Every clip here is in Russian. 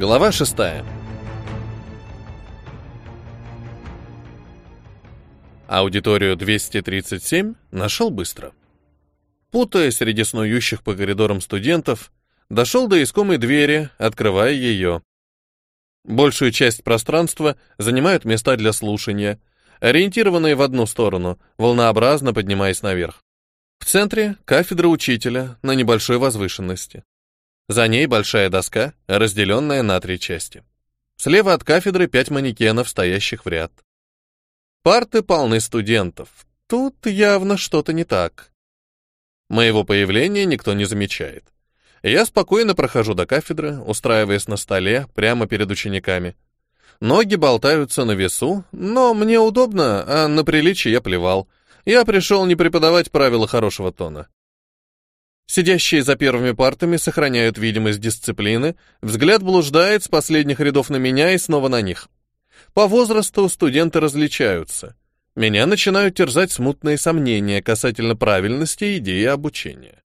Глава 6. Аудиторию 237 нашел быстро. Путая среди снующих по коридорам студентов, дошел до искомой двери, открывая ее. Большую часть пространства занимают места для слушания, ориентированные в одну сторону, волнообразно поднимаясь наверх. В центре — кафедра учителя на небольшой возвышенности. За ней большая доска, разделенная на три части. Слева от кафедры пять манекенов, стоящих в ряд. Парты полны студентов. Тут явно что-то не так. Моего появления никто не замечает. Я спокойно прохожу до кафедры, устраиваясь на столе прямо перед учениками. Ноги болтаются на весу, но мне удобно, а на приличие я плевал. Я пришел не преподавать правила хорошего тона. Сидящие за первыми партами сохраняют видимость дисциплины, взгляд блуждает с последних рядов на меня и снова на них. По возрасту студенты различаются. Меня начинают терзать смутные сомнения касательно правильности идеи обучения.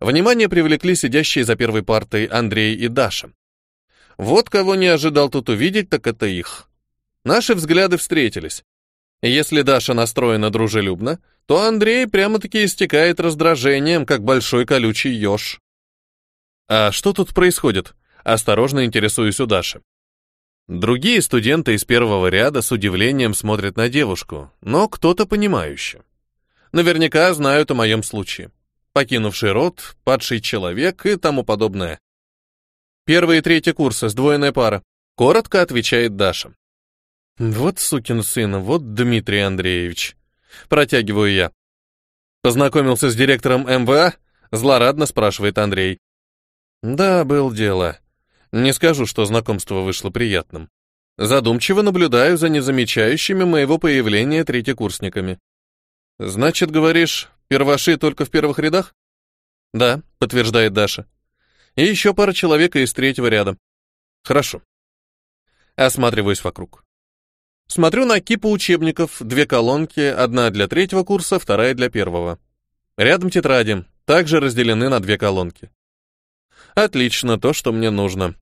Внимание привлекли сидящие за первой партой Андрей и Даша. Вот кого не ожидал тут увидеть, так это их. Наши взгляды встретились. Если Даша настроена дружелюбно, то Андрей прямо-таки истекает раздражением, как большой колючий еж. «А что тут происходит?» — осторожно интересуюсь у Даши. Другие студенты из первого ряда с удивлением смотрят на девушку, но кто-то понимающий. Наверняка знают о моем случае. Покинувший род, падший человек и тому подобное. Первый и третий курсы, сдвоенная пара. Коротко отвечает Даша. Вот сукин сын, вот Дмитрий Андреевич. Протягиваю я. Познакомился с директором МВА? Злорадно спрашивает Андрей. Да, был дело. Не скажу, что знакомство вышло приятным. Задумчиво наблюдаю за незамечающими моего появления третьекурсниками. Значит, говоришь, перваши только в первых рядах? Да, подтверждает Даша. И еще пара человек из третьего ряда. Хорошо. Осматриваюсь вокруг. Смотрю на кипу учебников, две колонки, одна для третьего курса, вторая для первого. Рядом тетради, также разделены на две колонки. Отлично, то, что мне нужно.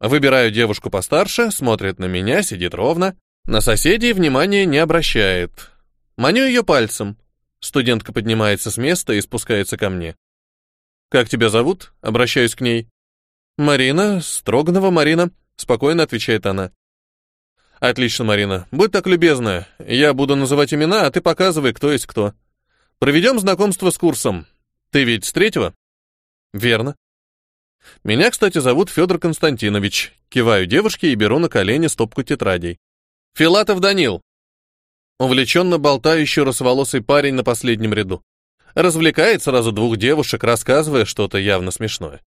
Выбираю девушку постарше, смотрит на меня, сидит ровно. На соседей внимания не обращает. Маню ее пальцем. Студентка поднимается с места и спускается ко мне. «Как тебя зовут?» — обращаюсь к ней. «Марина, Строганова Марина», — спокойно отвечает она. Отлично, Марина. Будь так любезна. Я буду называть имена, а ты показывай, кто есть кто. Проведем знакомство с курсом. Ты ведь с третьего? Верно. Меня, кстати, зовут Федор Константинович. Киваю девушке и беру на колени стопку тетрадей. Филатов Данил. Увлеченно болтающий русоволосый парень на последнем ряду. Развлекает сразу двух девушек, рассказывая что-то явно смешное.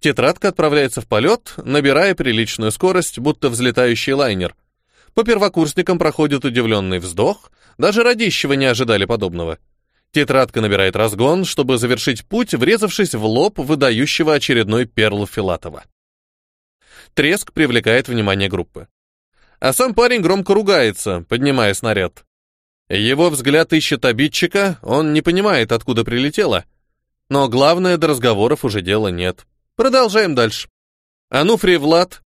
Тетрадка отправляется в полет, набирая приличную скорость, будто взлетающий лайнер. По первокурсникам проходит удивленный вздох, даже родищего не ожидали подобного. Тетрадка набирает разгон, чтобы завершить путь, врезавшись в лоб выдающего очередной перл Филатова. Треск привлекает внимание группы. А сам парень громко ругается, поднимая снаряд. Его взгляд ищет обидчика, он не понимает, откуда прилетело. Но главное, до разговоров уже дела нет. Продолжаем дальше. Ануфрий Влад.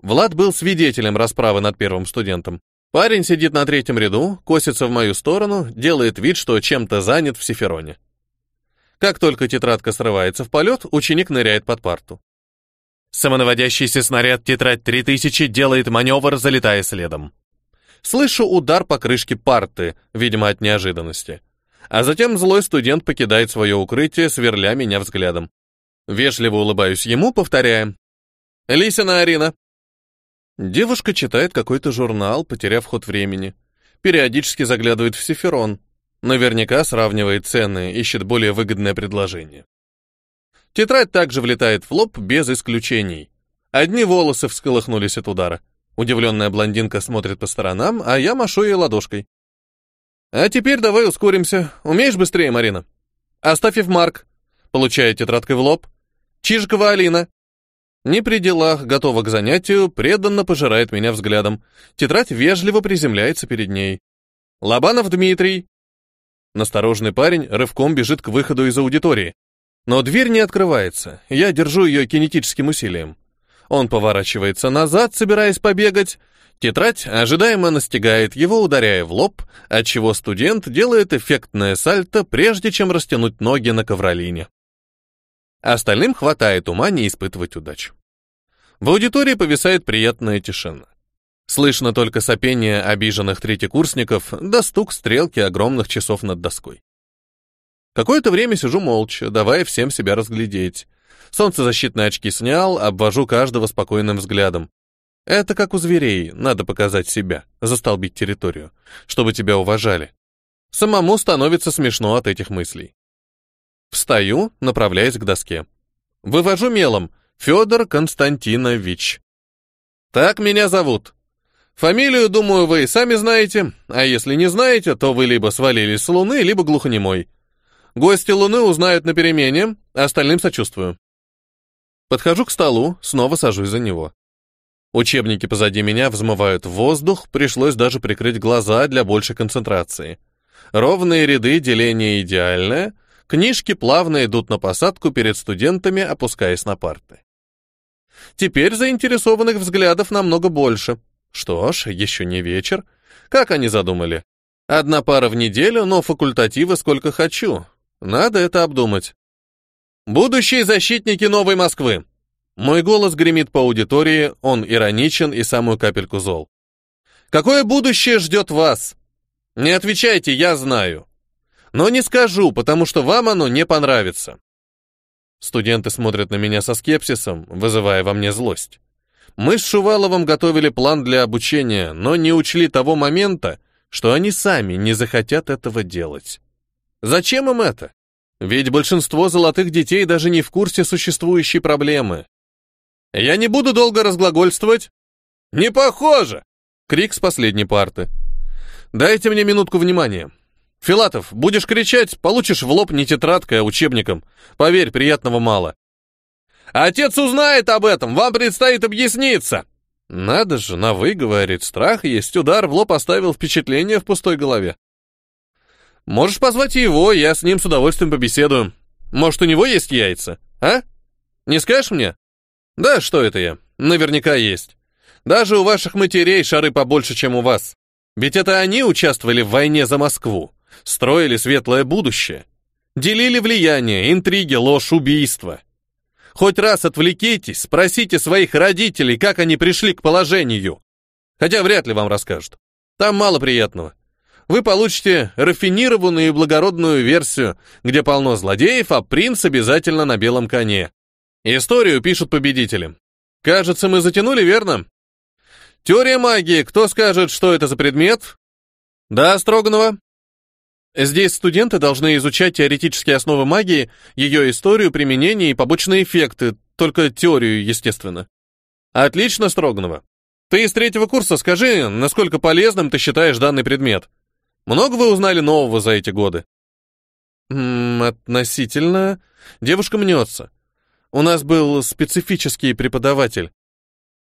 Влад был свидетелем расправы над первым студентом. Парень сидит на третьем ряду, косится в мою сторону, делает вид, что чем-то занят в сифероне. Как только тетрадка срывается в полет, ученик ныряет под парту. Самонаводящийся снаряд тетрадь 3000 делает маневр, залетая следом. Слышу удар по крышке парты, видимо, от неожиданности. А затем злой студент покидает свое укрытие, сверля меня взглядом. Вежливо улыбаюсь ему, повторяя. «Лисина Арина». Девушка читает какой-то журнал, потеряв ход времени. Периодически заглядывает в Сиферон. Наверняка сравнивает цены, ищет более выгодное предложение. Тетрадь также влетает в лоб без исключений. Одни волосы всколыхнулись от удара. Удивленная блондинка смотрит по сторонам, а я машу ей ладошкой. «А теперь давай ускоримся. Умеешь быстрее, Марина?» «Астафьев Марк», получая тетрадкой в лоб, Чижикова Алина. Не при делах, готова к занятию, преданно пожирает меня взглядом. Тетрадь вежливо приземляется перед ней. Лобанов Дмитрий. Насторожный парень рывком бежит к выходу из аудитории. Но дверь не открывается, я держу ее кинетическим усилием. Он поворачивается назад, собираясь побегать. Тетрадь ожидаемо настигает его, ударяя в лоб, отчего студент делает эффектное сальто, прежде чем растянуть ноги на ковролине. Остальным хватает ума не испытывать удачу. В аудитории повисает приятная тишина. Слышно только сопение обиженных третьекурсников да стук стрелки огромных часов над доской. Какое-то время сижу молча, давая всем себя разглядеть. Солнцезащитные очки снял, обвожу каждого спокойным взглядом. Это как у зверей, надо показать себя, застолбить территорию, чтобы тебя уважали. Самому становится смешно от этих мыслей. Встаю, направляясь к доске. Вывожу мелом Федор Константинович. Так меня зовут. Фамилию, думаю, вы и сами знаете, а если не знаете, то вы либо свалились с Луны, либо глухонемой. Гости Луны узнают на перемене, остальным сочувствую. Подхожу к столу, снова сажусь за него. Учебники позади меня взмывают в воздух, пришлось даже прикрыть глаза для большей концентрации. Ровные ряды, деление идеальное, книжки плавно идут на посадку перед студентами, опускаясь на парты. Теперь заинтересованных взглядов намного больше. Что ж, еще не вечер. Как они задумали? Одна пара в неделю, но факультативы сколько хочу. Надо это обдумать. Будущие защитники Новой Москвы. Мой голос гремит по аудитории, он ироничен и самую капельку зол. Какое будущее ждет вас? Не отвечайте, я знаю. Но не скажу, потому что вам оно не понравится. Студенты смотрят на меня со скепсисом, вызывая во мне злость. Мы с Шуваловым готовили план для обучения, но не учли того момента, что они сами не захотят этого делать. Зачем им это? Ведь большинство золотых детей даже не в курсе существующей проблемы. Я не буду долго разглагольствовать. Не похоже! Крик с последней парты. Дайте мне минутку внимания. Филатов, будешь кричать, получишь в лоб не тетрадкой, а учебником. Поверь, приятного мало. Отец узнает об этом, вам предстоит объясниться. Надо же, на «вы» говорит, страх есть, удар в лоб оставил впечатление в пустой голове. Можешь позвать его, я с ним с удовольствием побеседую. Может, у него есть яйца, а? Не скажешь мне? Да, что это я? Наверняка есть. Даже у ваших матерей шары побольше, чем у вас. Ведь это они участвовали в войне за Москву, строили светлое будущее, делили влияние, интриги, ложь, убийства. Хоть раз отвлекитесь, спросите своих родителей, как они пришли к положению. Хотя вряд ли вам расскажут. Там мало приятного вы получите рафинированную и благородную версию, где полно злодеев, а принц обязательно на белом коне. Историю пишут победители. Кажется, мы затянули, верно? Теория магии. Кто скажет, что это за предмет? Да, Строганова. Здесь студенты должны изучать теоретические основы магии, ее историю, применение и побочные эффекты, только теорию, естественно. Отлично, Строганова. Ты из третьего курса скажи, насколько полезным ты считаешь данный предмет? Много вы узнали нового за эти годы? М относительно. Девушка мнется. У нас был специфический преподаватель.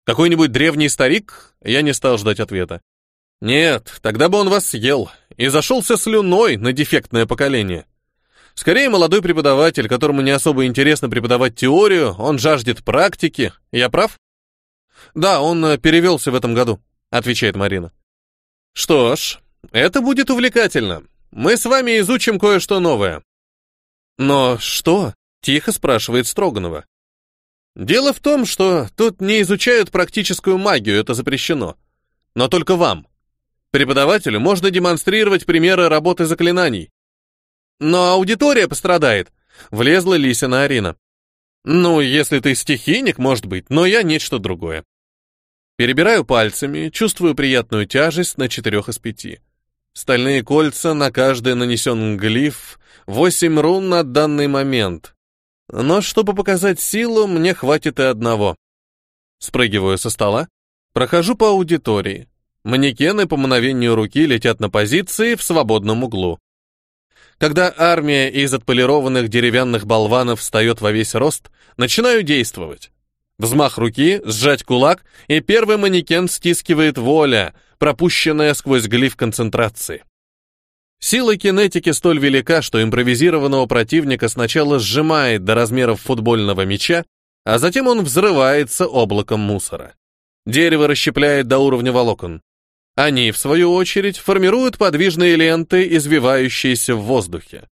Какой-нибудь древний старик? Я не стал ждать ответа. Нет, тогда бы он вас съел и зашелся слюной на дефектное поколение. Скорее, молодой преподаватель, которому не особо интересно преподавать теорию, он жаждет практики. Я прав? Да, он э, перевелся в этом году, отвечает Марина. Что ж, это будет увлекательно. Мы с вами изучим кое-что новое. Но что? Тихо спрашивает Строганова. Дело в том, что тут не изучают практическую магию, это запрещено. Но только вам. Преподавателю можно демонстрировать примеры работы заклинаний. Но аудитория пострадает. Влезла Лисина Арина. Ну, если ты стихийник, может быть, но я нечто другое. Перебираю пальцами, чувствую приятную тяжесть на четырех из пяти. Стальные кольца, на каждый нанесен глиф, восемь рун на данный момент. Но чтобы показать силу, мне хватит и одного. Спрыгиваю со стола, прохожу по аудитории. Манекены по мгновению руки летят на позиции в свободном углу. Когда армия из отполированных деревянных болванов встает во весь рост, начинаю действовать. Взмах руки, сжать кулак, и первый манекен стискивает воля, пропущенная сквозь глиф концентрации. Сила кинетики столь велика, что импровизированного противника сначала сжимает до размеров футбольного мяча, а затем он взрывается облаком мусора. Дерево расщепляет до уровня волокон. Они, в свою очередь, формируют подвижные ленты, извивающиеся в воздухе.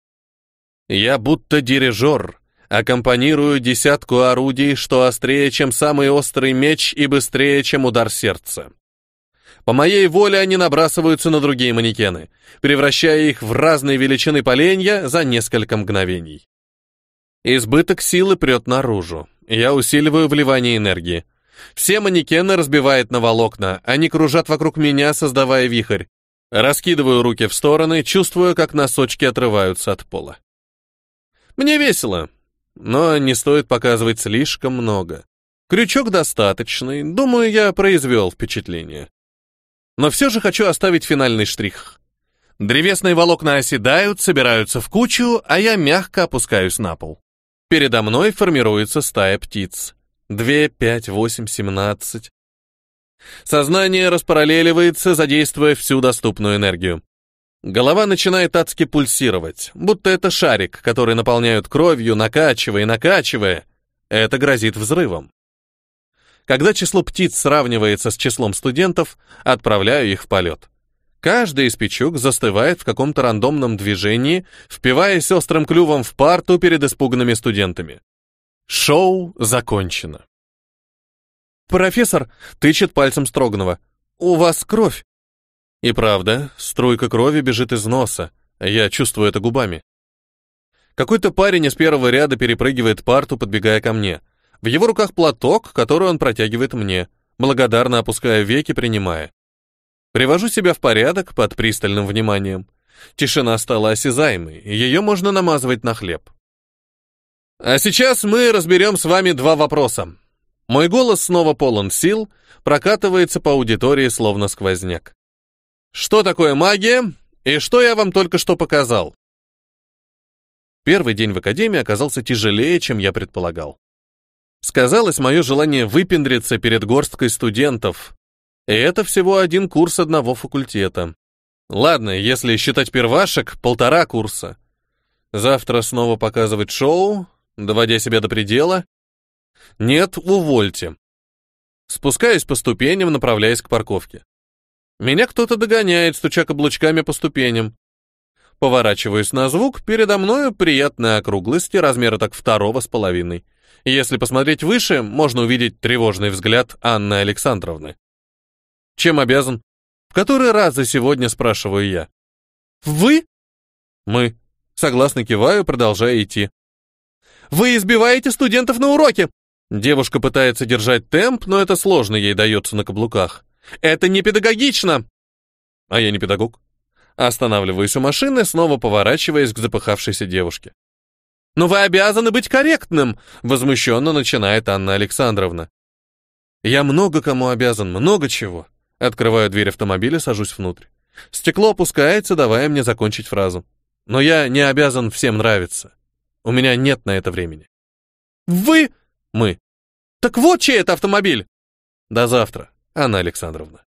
Я будто дирижер, аккомпанирую десятку орудий, что острее, чем самый острый меч и быстрее, чем удар сердца. По моей воле они набрасываются на другие манекены, превращая их в разные величины поленья за несколько мгновений. Избыток силы прет наружу. Я усиливаю вливание энергии. Все манекены разбивает на волокна, они кружат вокруг меня, создавая вихрь. Раскидываю руки в стороны, чувствуя, как носочки отрываются от пола. Мне весело, но не стоит показывать слишком много. Крючок достаточный, думаю, я произвел впечатление. Но все же хочу оставить финальный штрих. Древесные волокна оседают, собираются в кучу, а я мягко опускаюсь на пол. Передо мной формируется стая птиц. Две, пять, восемь, семнадцать. Сознание распараллеливается, задействуя всю доступную энергию. Голова начинает адски пульсировать, будто это шарик, который наполняют кровью, накачивая и накачивая. Это грозит взрывом. Когда число птиц сравнивается с числом студентов, отправляю их в полет. Каждый из печук застывает в каком-то рандомном движении, впиваясь острым клювом в парту перед испуганными студентами. Шоу закончено. «Профессор!» — тычет пальцем Строганова. «У вас кровь!» И правда, струйка крови бежит из носа. Я чувствую это губами. Какой-то парень из первого ряда перепрыгивает парту, подбегая ко мне. В его руках платок, который он протягивает мне, благодарно опуская веки, принимая. Привожу себя в порядок под пристальным вниманием. Тишина стала осязаемой, ее можно намазывать на хлеб. А сейчас мы разберем с вами два вопроса. Мой голос снова полон сил, прокатывается по аудитории словно сквозняк. Что такое магия и что я вам только что показал? Первый день в академии оказался тяжелее, чем я предполагал сказалось мое желание выпендриться перед горсткой студентов. И это всего один курс одного факультета. Ладно, если считать первашек, полтора курса. Завтра снова показывать шоу, доводя себя до предела. Нет, увольте. Спускаюсь по ступеням, направляясь к парковке. Меня кто-то догоняет, стуча каблучками по ступеням. Поворачиваюсь на звук, передо мною приятная округлость размера так второго с половиной. Если посмотреть выше, можно увидеть тревожный взгляд Анны Александровны. Чем обязан? В который раз за сегодня спрашиваю я. Вы? Мы. Согласно киваю, продолжая идти. Вы избиваете студентов на уроке. Девушка пытается держать темп, но это сложно ей дается на каблуках. Это не педагогично. А я не педагог. Останавливаюсь у машины, снова поворачиваясь к запыхавшейся девушке. «Но вы обязаны быть корректным!» — возмущенно начинает Анна Александровна. «Я много кому обязан, много чего». Открываю дверь автомобиля, сажусь внутрь. Стекло опускается, давая мне закончить фразу. Но я не обязан всем нравиться. У меня нет на это времени. «Вы?» «Мы». «Так вот чей это автомобиль?» «До завтра, Анна Александровна».